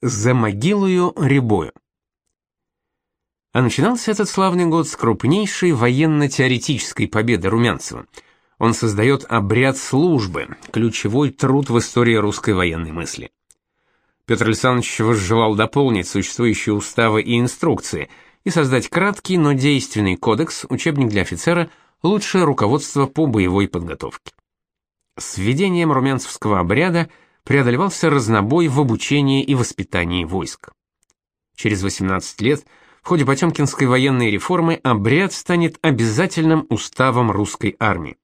За могилою Рябою. А начинался этот славный год с крупнейшей военно-теоретической победы Румянцева. Он создает обряд службы, ключевой труд в истории русской военной мысли. Петр Александрович возжелал дополнить существующие уставы и инструкции и создать краткий, но действенный кодекс, учебник для офицера, лучшее руководство по боевой подготовке. С введением румянцевского обряда – преодолевался разнобой в обучении и воспитании войск. Через 18 лет в ходе Потемкинской военной реформы обряд станет обязательным уставом русской армии.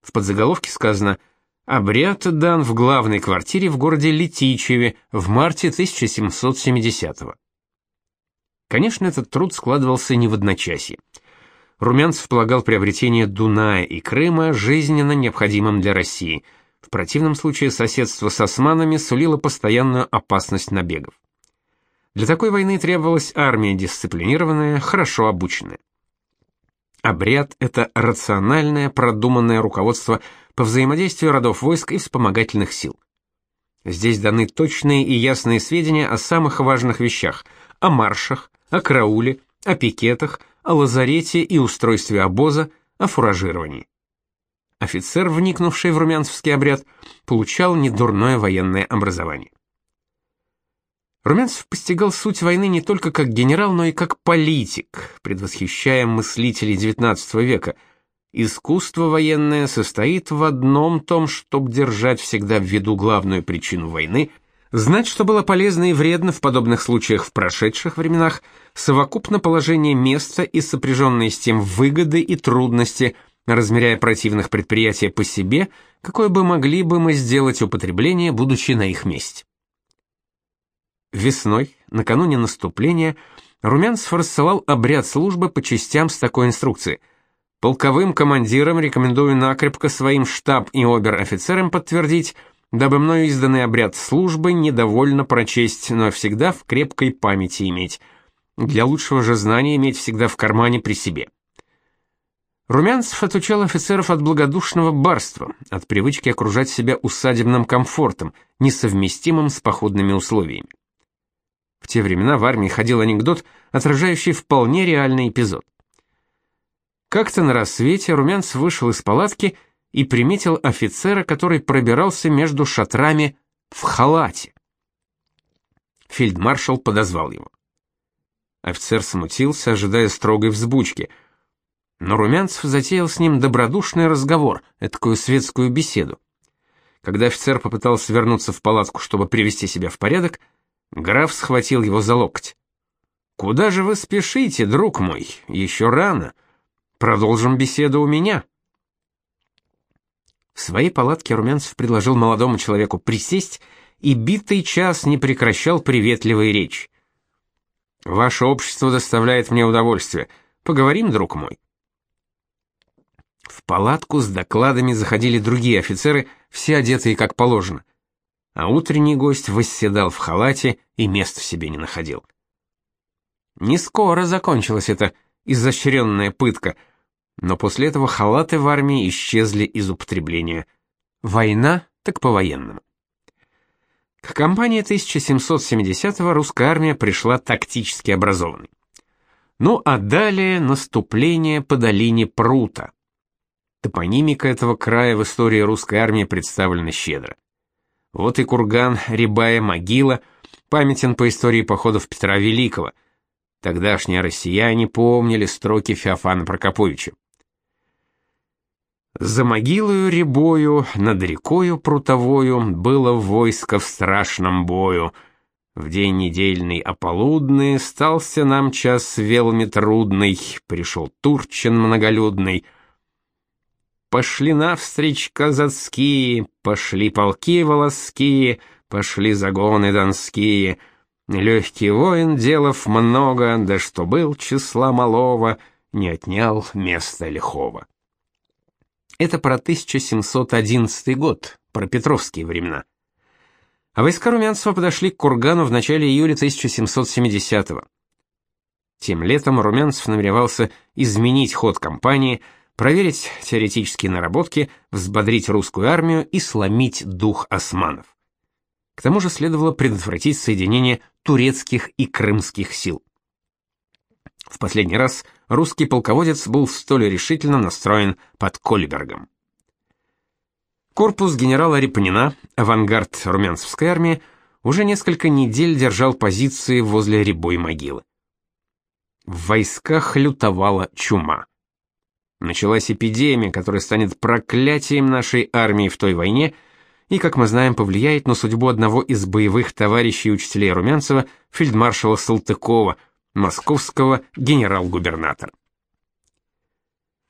В подзаголовке сказано «Обряд дан в главной квартире в городе Летичеве в марте 1770 -го». Конечно, этот труд складывался не в одночасье. Румянцев полагал приобретение Дуная и Крыма жизненно необходимым для России – в противном случае соседство с османами сулило постоянную опасность набегов. Для такой войны требовалась армия дисциплинированная, хорошо обученная. Обряд это рациональное, продуманное руководство по взаимодействию родов войск и вспомогательных сил. Здесь даны точные и ясные сведения о самых важных вещах: о маршах, о карауле, о пикетах, о лазарете и устройстве обоза, о фуражировании. Офицер, вникнувший в румянцевский обряд, получал недурное военное образование. Румянцев постигал суть войны не только как генерал, но и как политик, предвосхищая мыслителей XIX века. Искусство военное состоит в одном том, чтобы держать всегда в виду главную причину войны, знать, что было полезно и вредно в подобных случаях в прошедших временах, совокупно положение места и сопряженные с тем выгоды и трудности – размеряя противных предприятия по себе, какое бы могли бы мы сделать употребление, будучи на их месте. Весной, накануне наступления, Румянцев рассылал обряд службы по частям с такой инструкцией. Полковым командирам рекомендую накрепко своим штаб и обер-офицерам подтвердить, дабы мною изданный обряд службы недовольно прочесть, но всегда в крепкой памяти иметь. Для лучшего же знания иметь всегда в кармане при себе. Румянцев отучал офицеров от благодушного барства, от привычки окружать себя усадебным комфортом, несовместимым с походными условиями. В те времена в армии ходил анекдот, отражающий вполне реальный эпизод. Как-то на рассвете Румянцев вышел из палатки и приметил офицера, который пробирался между шатрами в халате. Фельдмаршал подозвал его. Офицер смутился, ожидая строгой взбучки – но Румянцев затеял с ним добродушный разговор, такую светскую беседу. Когда офицер попытался вернуться в палатку, чтобы привести себя в порядок, граф схватил его за локоть. «Куда же вы спешите, друг мой? Еще рано. Продолжим беседу у меня». В своей палатке Румянцев предложил молодому человеку присесть и битый час не прекращал приветливой речь. «Ваше общество доставляет мне удовольствие. Поговорим, друг мой». В палатку с докладами заходили другие офицеры, все одетые как положено. А утренний гость восседал в халате и места себе не находил. Не скоро закончилась эта изощренная пытка, но после этого халаты в армии исчезли из употребления. Война так по-военному. К кампании 1770-го русская армия пришла тактически образованной. Ну а далее наступление по долине Прута. Топонимика этого края в истории русской армии представлена щедро. Вот и курган Рябая могила памятен по истории походов Петра Великого. Тогдашние россияне помнили строки Феофана Прокоповича. За могилою рябою, над рекою прутовою было войско в страшном бою. В день недельный ополудный стался нам час велми трудный, пришел Турчин многолюдный — Пошли навстречь казацкие, пошли полки волоские, пошли загоны донские. Легкий воин, делов много, да что был числа малого, не отнял места лихого. Это про 1711 год, про Петровские времена. А войска Румянцева подошли к Кургану в начале июля 1770-го. Тем летом Румянцев намеревался изменить ход кампании – проверить теоретические наработки, взбодрить русскую армию и сломить дух османов. К тому же следовало предотвратить соединение турецких и крымских сил. В последний раз русский полководец был столь решительно настроен под Кольбергом. Корпус генерала Репнина, авангард румянцевской армии, уже несколько недель держал позиции возле Рябой могилы. В войсках лютовала чума. Началась эпидемия, которая станет проклятием нашей армии в той войне и, как мы знаем, повлияет на судьбу одного из боевых товарищей учителей Румянцева, фельдмаршала Салтыкова, московского генерал-губернатора.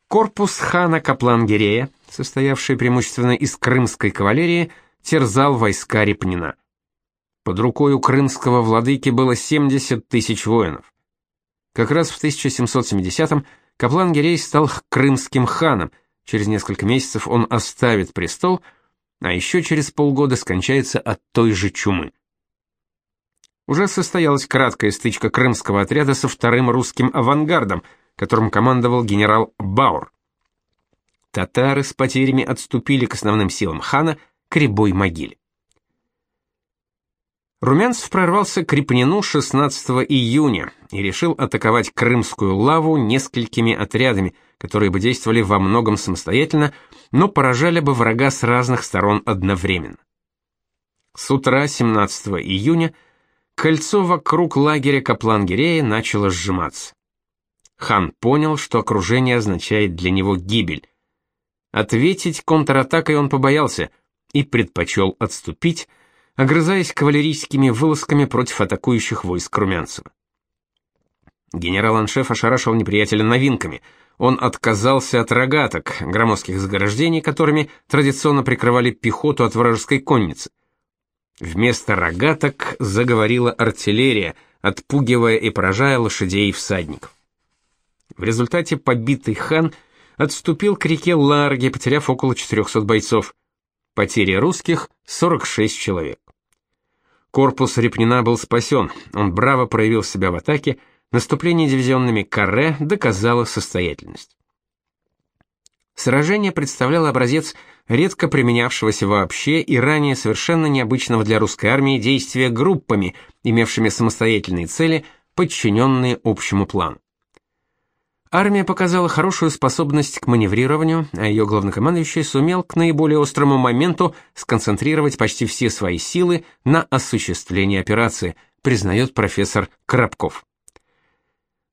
Корпус хана Каплан-Гирея, состоявший преимущественно из крымской кавалерии, терзал войска Репнина. Под рукой у крымского владыки было 70 тысяч воинов. Как раз в 1770-м Каплан-Гирей стал крымским ханом, через несколько месяцев он оставит престол, а еще через полгода скончается от той же чумы. Уже состоялась краткая стычка крымского отряда со вторым русским авангардом – которым командовал генерал Баур. Татары с потерями отступили к основным силам хана к Рябой могиле. Румянцев прорвался к Репнину 16 июня и решил атаковать Крымскую лаву несколькими отрядами, которые бы действовали во многом самостоятельно, но поражали бы врага с разных сторон одновременно. С утра 17 июня кольцо вокруг лагеря Каплан-Гирея начало сжиматься. Хан понял, что окружение означает для него гибель. Ответить контратакой он побоялся и предпочел отступить, огрызаясь кавалерийскими вылазками против атакующих войск Румянцева. Генерал-аншеф ошарашил неприятеля новинками. Он отказался от рогаток, громоздких заграждений, которыми традиционно прикрывали пехоту от вражеской конницы. Вместо рогаток заговорила артиллерия, отпугивая и поражая лошадей и всадников. В результате побитый хан отступил к реке Ларге, потеряв около 400 бойцов. Потери русских 46 человек. Корпус Репнина был спасен, он браво проявил себя в атаке, наступление дивизионными каре доказало состоятельность. Сражение представляло образец редко применявшегося вообще и ранее совершенно необычного для русской армии действия группами, имевшими самостоятельные цели, подчиненные общему плану. Армия показала хорошую способность к маневрированию, а ее главнокомандующий сумел к наиболее острому моменту сконцентрировать почти все свои силы на осуществлении операции, признает профессор Коробков.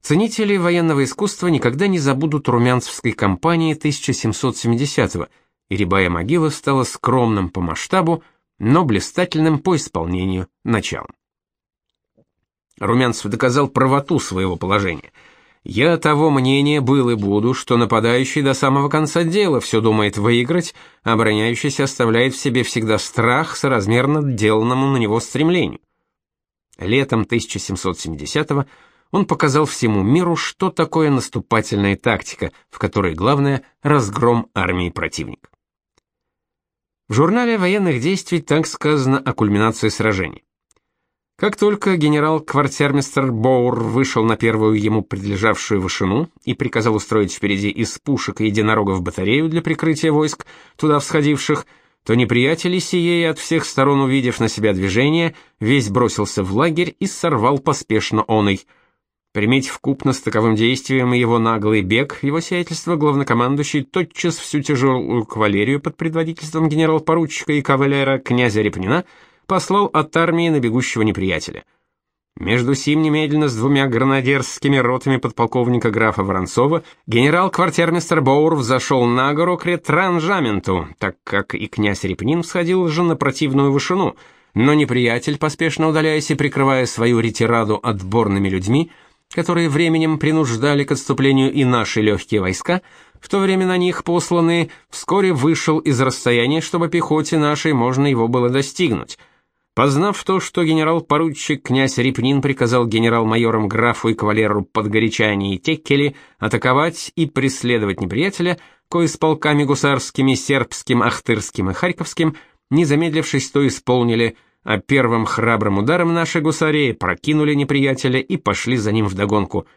Ценители военного искусства никогда не забудут румянцевской кампании 1770-го, и Рябая могила стала скромным по масштабу, но блистательным по исполнению началом. Румянцев доказал правоту своего положения – я того мнения был и буду, что нападающий до самого конца дела все думает выиграть, а обороняющийся оставляет в себе всегда страх соразмерно деланному на него стремлению. Летом 1770-го он показал всему миру, что такое наступательная тактика, в которой главное разгром армии противника. В журнале военных действий так сказано о кульминации сражения. Как только генерал-квартирмистр Боур вышел на первую ему принадлежавшую вышину и приказал устроить впереди из пушек и единорогов батарею для прикрытия войск, туда всходивших, то неприятели сие, от всех сторон увидев на себя движение, весь бросился в лагерь и сорвал поспешно оный. Приметив купно с таковым действием его наглый бег, его сиятельство главнокомандующий тотчас всю тяжелую кавалерию под предводительством генерал-поручика и кавалера князя Репнина — послал от армии на бегущего неприятеля. Между сим немедленно с двумя гранадерскими ротами подполковника графа Воронцова генерал-квартирмистер Боур взошел на гору к ретранжаменту, так как и князь Репнин всходил же на противную вышину, но неприятель, поспешно удаляясь и прикрывая свою ретираду отборными людьми, которые временем принуждали к отступлению и наши легкие войска, в то время на них посланные, вскоре вышел из расстояния, чтобы пехоте нашей можно его было достигнуть — Познав то, что генерал-поручик князь Репнин приказал генерал-майорам графу и кавалеру Подгорячани и Теккели атаковать и преследовать неприятеля, кое с полками гусарскими, сербским, ахтырским и харьковским, не замедлившись, то исполнили, а первым храбрым ударом наши гусари прокинули неприятеля и пошли за ним вдогонку.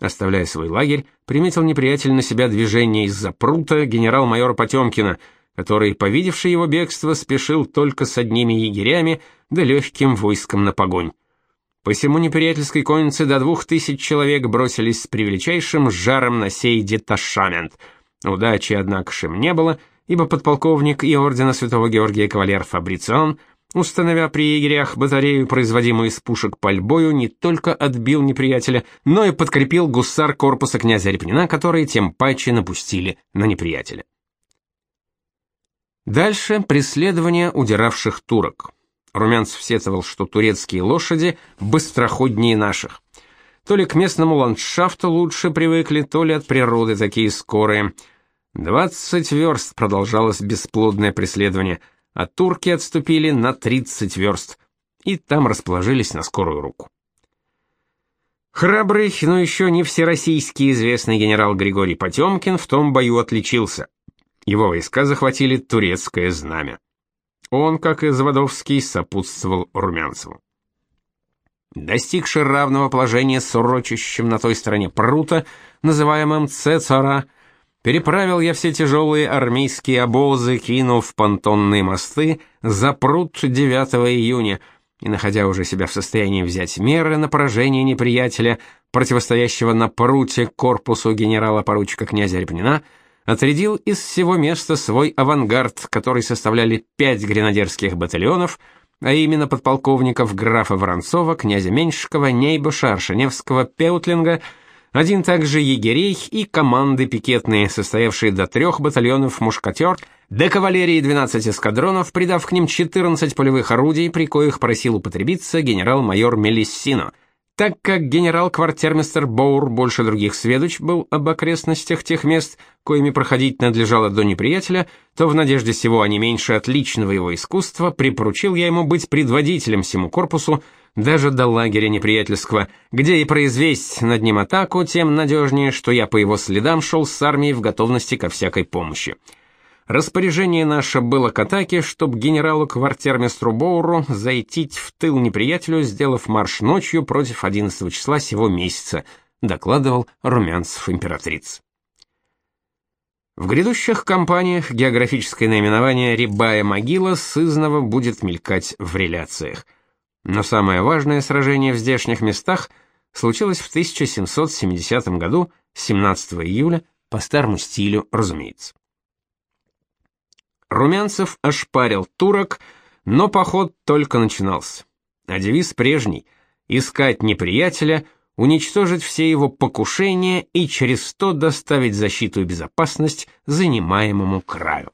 Оставляя свой лагерь, приметил неприятель на себя движение из-за прута генерал-майора Потемкина — который, повидевший его бегство, спешил только с одними егерями да легким войском на погонь. Посему неприятельской конницы до двух тысяч человек бросились с превеличайшим жаром на сей деташамент. Удачи, однако, им не было, ибо подполковник и ордена Святого Георгия кавалер Фабрицион, установя при егерях батарею, производимую из пушек пальбою, не только отбил неприятеля, но и подкрепил гусар корпуса князя Репнина, которые тем паче напустили на неприятеля. Дальше преследование удиравших турок. Румянцев сетовал, что турецкие лошади быстроходнее наших. То ли к местному ландшафту лучше привыкли, то ли от природы такие скорые. Двадцать верст продолжалось бесплодное преследование, а турки отступили на тридцать верст, и там расположились на скорую руку. Храбрый, но еще не всероссийский известный генерал Григорий Потемкин в том бою отличился. Его войска захватили турецкое знамя. Он, как и Заводовский, сопутствовал Румянцеву. Достигший равного положения с урочищем на той стороне прута, называемым Цецора, переправил я все тяжелые армейские обозы, кинув понтонные мосты за прут 9 июня, и находя уже себя в состоянии взять меры на поражение неприятеля, противостоящего на пруте корпусу генерала-поручика князя Репнина, отрядил из всего места свой авангард, который составляли пять гренадерских батальонов, а именно подполковников графа Воронцова, князя Меньшикова, Нейбуша, Аршиневского, Пеутлинга, один также егерей и команды пикетные, состоявшие до трех батальонов мушкатер, до кавалерии 12 эскадронов, придав к ним 14 полевых орудий, при коих просил употребиться генерал-майор Мелиссино – так как генерал-квартирмейстер Боур больше других сведущ был об окрестностях тех мест, коими проходить надлежало до неприятеля, то в надежде сего, а не меньше отличного его искусства, припоручил я ему быть предводителем всему корпусу, даже до лагеря неприятельского, где и произвесть над ним атаку, тем надежнее, что я по его следам шел с армией в готовности ко всякой помощи. Распоряжение наше было к атаке, чтоб генералу-квартирмейстру Боуру зайти в тыл неприятелю, сделав марш ночью против 11 числа сего месяца, докладывал Румянцев императриц. В грядущих кампаниях географическое наименование «Рябая могила» сызново будет мелькать в реляциях. Но самое важное сражение в здешних местах случилось в 1770 году, 17 июля, по старому стилю, разумеется. Румянцев ошпарил турок, но поход только начинался. А девиз прежний — искать неприятеля, уничтожить все его покушения и через то доставить защиту и безопасность занимаемому краю.